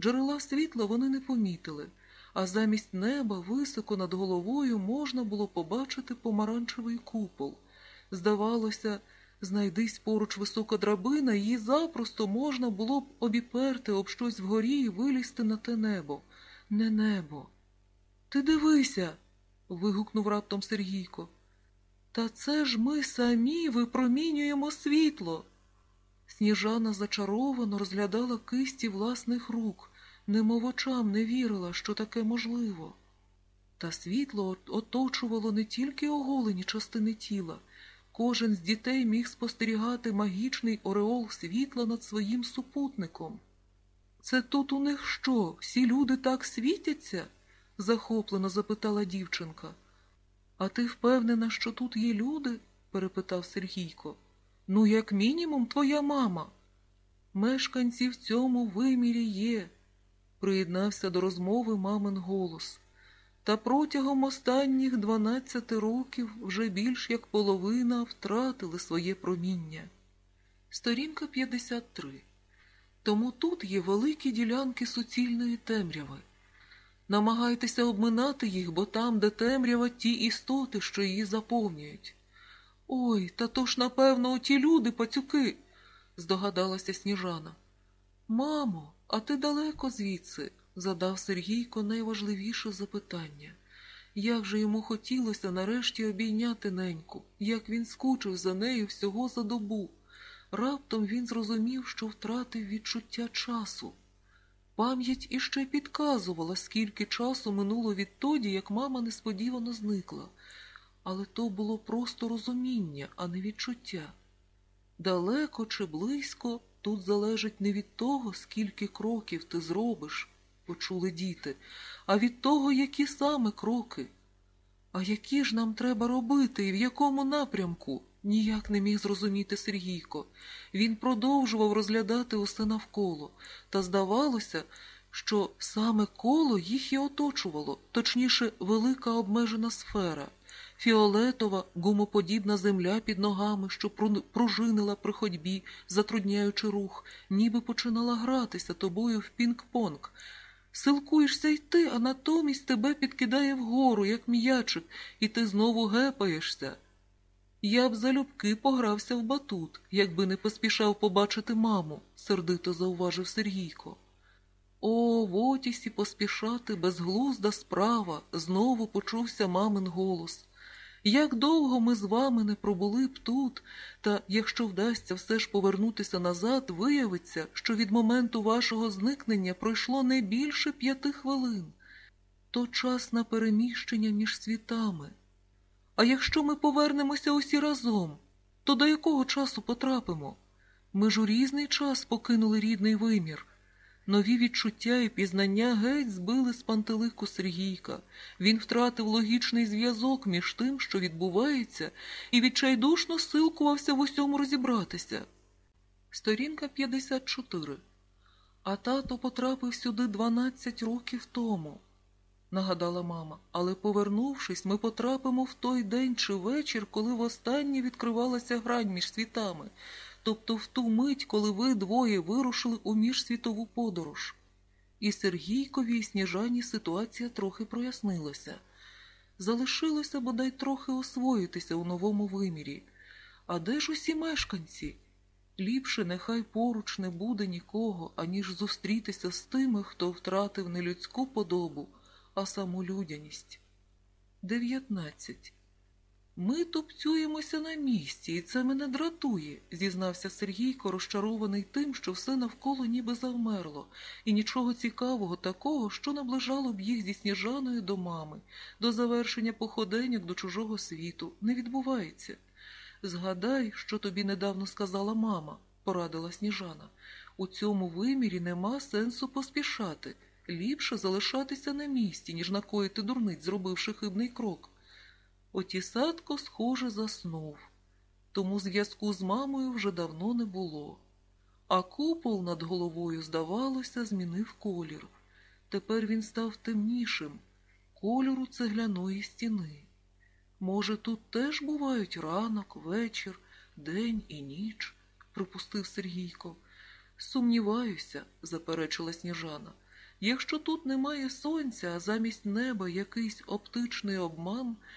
Джерела світла вони не помітили, а замість неба високо над головою можна було побачити помаранчевий купол. Здавалося, знайдись поруч висока драбина, її запросто можна було б обіперти об щось вгорі і вилізти на те небо. Не небо. Ти дивися. вигукнув раптом Сергійко. Та це ж ми самі випромінюємо світло. Сніжана зачаровано розглядала кисті власних рук, немов очам не вірила, що таке можливо. Та світло оточувало не тільки оголені частини тіла, кожен з дітей міг спостерігати магічний ореол світла над своїм супутником. Це тут у них що? Всі люди так світяться? захоплено запитала дівчинка. А ти впевнена, що тут є люди? перепитав Сергійко. Ну, як мінімум, твоя мама. Мешканці в цьому вимірі є, приєднався до розмови мамин голос. Та протягом останніх дванадцяти років вже більш як половина втратили своє проміння. Сторінка 53. Тому тут є великі ділянки суцільної темряви. Намагайтеся обминати їх, бо там, де темрява, ті істоти, що її заповнюють. Ой, та то ж, напевно, оті люди, пацюки, здогадалася сніжана. Мамо, а ти далеко звідси? задав Сергійко найважливіше запитання. Як же йому хотілося нарешті обійняти неньку, як він скучив за нею всього за добу. Раптом він зрозумів, що втратив відчуття часу. Пам'ять іще підказувала, скільки часу минуло відтоді, як мама несподівано зникла, але то було просто розуміння, а не відчуття. Далеко чи близько тут залежить не від того, скільки кроків ти зробиш, почули діти, а від того, які саме кроки. А які ж нам треба робити і в якому напрямку? Ніяк не міг зрозуміти Сергійко. Він продовжував розглядати усе навколо, та здавалося, що саме коло їх і оточувало, точніше, велика обмежена сфера, фіолетова, гумоподібна земля під ногами, що пружинила при ходьбі, затрудняючи рух, ніби починала гратися тобою в пінг-понг. Силкуєшся йти, а натомість тебе підкидає вгору, як м'ячик, і ти знову гепаєшся. Я б залюбки погрався в батут, якби не поспішав побачити маму, сердито зауважив Сергійко. О, в отісі поспішати безглузда справа, знову почувся мамин голос. Як довго ми з вами не пробули б тут, та якщо вдасться все ж повернутися назад, виявиться, що від моменту вашого зникнення пройшло не більше п'яти хвилин. То час на переміщення між світами. А якщо ми повернемося усі разом, то до якого часу потрапимо? Ми ж у різний час покинули рідний вимір. Нові відчуття і пізнання геть збили з пантелику Сергійка. Він втратив логічний зв'язок між тим, що відбувається, і відчайдушно силкувався в усьому розібратися. Сторінка 54. А тато потрапив сюди 12 років тому нагадала мама, але, повернувшись, ми потрапимо в той день чи вечір, коли востаннє відкривалася грань між світами, тобто в ту мить, коли ви двоє вирушили у міжсвітову подорож. І Сергійкові і Сніжані ситуація трохи прояснилася. Залишилося бодай трохи освоїтися у новому вимірі. А де ж усі мешканці? Ліпше нехай поруч не буде нікого, аніж зустрітися з тими, хто втратив нелюдську подобу а саму людяність. 19. Ми тупцюємося на місці, і це мене дратує, зізнався Сергійко, розчарований тим, що все навколо ніби завмерло, і нічого цікавого такого, що наближало б їх зі сніжаною до мами, до завершення походеньок до чужого світу, не відбувається. Згадай, що тобі недавно сказала мама, порадила сніжана. У цьому вимірі нема сенсу поспішати. Ліпше залишатися на місці, ніж накоїти дурниць, зробивши хибний крок. Отісатко, схоже, заснув, тому зв'язку з мамою вже давно не було. А купол над головою, здавалося, змінив колір. Тепер він став темнішим, кольору цегляної стіни. Може, тут теж бувають ранок, вечір, день і ніч, припустив Сергійко. Сумніваюся, заперечила сніжана. Якщо тут немає сонця, а замість неба якийсь оптичний обман,